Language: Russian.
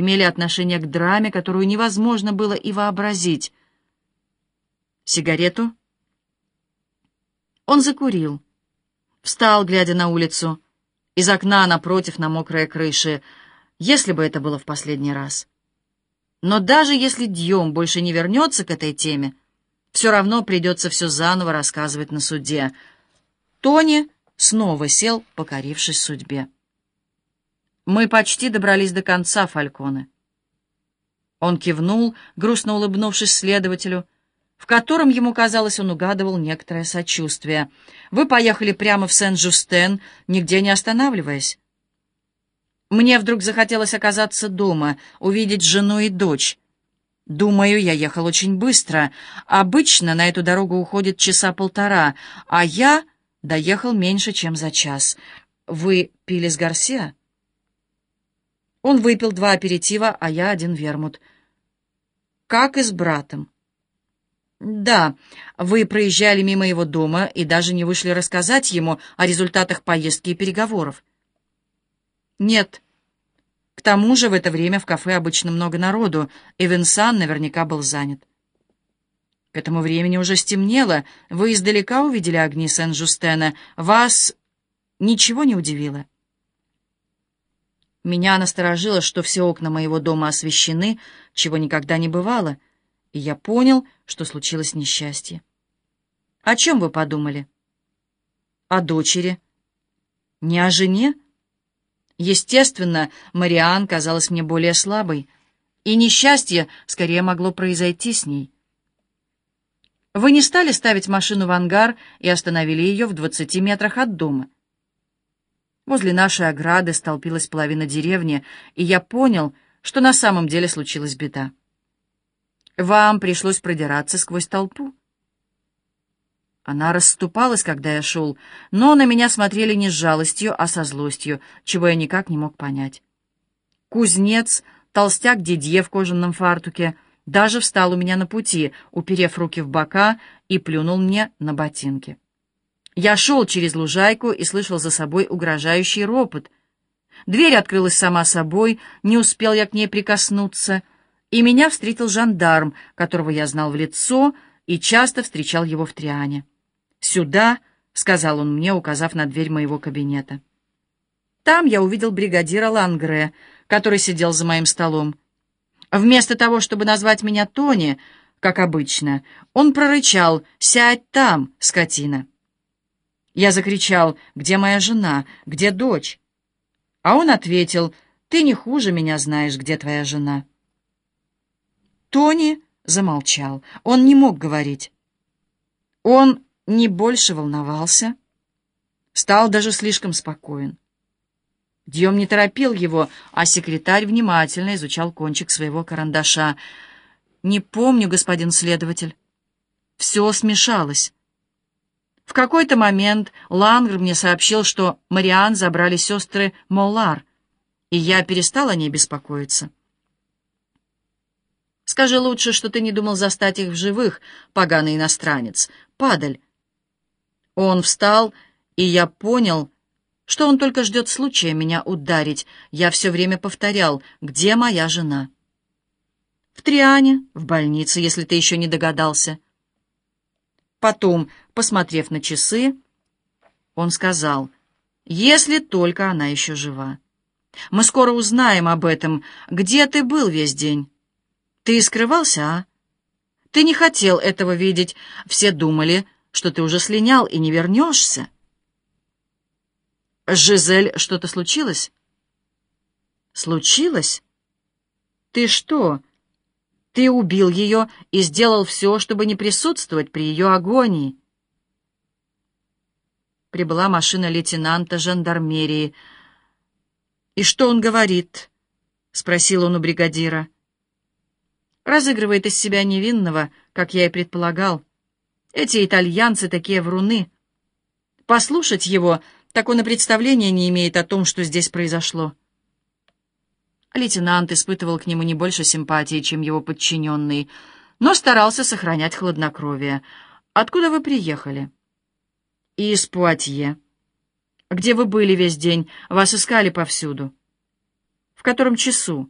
имели отношение к драме, которую невозможно было и вообразить. Сигарету? Он закурил. Встал, глядя на улицу. Из окна напротив на мокрые крыши. Если бы это было в последний раз. Но даже если Дьем больше не вернется к этой теме, все равно придется все заново рассказывать на суде. Тони снова сел, покорившись судьбе. Мы почти добрались до конца, Фальконе. Он кивнул, грустно улыбнувшись следователю, в котором, ему казалось, он угадывал некоторое сочувствие. «Вы поехали прямо в Сен-Жустен, нигде не останавливаясь?» Мне вдруг захотелось оказаться дома, увидеть жену и дочь. Думаю, я ехал очень быстро. Обычно на эту дорогу уходит часа полтора, а я доехал меньше, чем за час. Вы пили с Гарсия? Он выпил два аперитива, а я один вермут. Как и с братом. Да, вы проезжали мимо его дома и даже не вышли рассказать ему о результатах поездки и переговоров. Нет. К тому же в это время в кафе обычно много народу, и Винсан наверняка был занят. К этому времени уже стемнело, вы издалека увидели огни Сен-Жустена. Вас ничего не удивило? Меня насторожило, что все окна моего дома освещены, чего никогда не бывало, и я понял, что случилось несчастье. О чем вы подумали? О дочери. Не о жене? Естественно, Мариан казалась мне более слабой, и несчастье скорее могло произойти с ней. Вы не стали ставить машину в ангар и остановили ее в двадцати метрах от дома. Возле нашей ограды столпилась половина деревни, и я понял, что на самом деле случилась беда. Вам пришлось продираться сквозь толпу. Она расступалась, когда я шел, но на меня смотрели не с жалостью, а со злостью, чего я никак не мог понять. Кузнец, толстяк Дидье в кожаном фартуке, даже встал у меня на пути, уперев руки в бока и плюнул мне на ботинки. Я шел через лужайку и слышал за собой угрожающий ропот. Дверь открылась сама собой, не успел я к ней прикоснуться, и меня встретил жандарм, которого я знал в лицо и часто встречал его в Триане. «Сюда», — сказал он мне, указав на дверь моего кабинета. Там я увидел бригадира Лангре, который сидел за моим столом. Вместо того, чтобы назвать меня Тони, как обычно, он прорычал «Сядь там, скотина!» Я закричал, где моя жена, где дочь? А он ответил, ты не хуже меня знаешь, где твоя жена. Тони замолчал, он не мог говорить. Он не больше волновался, стал даже слишком спокоен. Дьем не торопил его, а секретарь внимательно изучал кончик своего карандаша. «Не помню, господин следователь. Все смешалось». В какой-то момент Лангр мне сообщил, что Мариан забрали сестры Моллар, и я перестал о ней беспокоиться. Скажи лучше, что ты не думал застать их в живых, поганый иностранец. Падаль. Он встал, и я понял, что он только ждет случая меня ударить. Я все время повторял, где моя жена? В Триане, в больнице, если ты еще не догадался. Потом, посмотрев на часы, он сказал, «Если только она еще жива. Мы скоро узнаем об этом. Где ты был весь день? Ты скрывался, а? Ты не хотел этого видеть. Все думали, что ты уже слинял и не вернешься». «С Жизель что-то случилось?» «Случилось? Ты что, ты убил ее и сделал все, чтобы не присутствовать при ее агонии. Прибыла машина лейтенанта жандармерии. «И что он говорит?» — спросил он у бригадира. Разыгрывает из себя невинного, как я и предполагал. Эти итальянцы такие вруны. Послушать его, так он и представления не имеет о том, что здесь произошло. Лейтенант испытывал к нему не больше симпатии, чем его подчиненный, но старался сохранять хладнокровие. «Откуда вы приехали?» «Из Пуатье». «Где вы были весь день? Вас искали повсюду». «В котором часу?»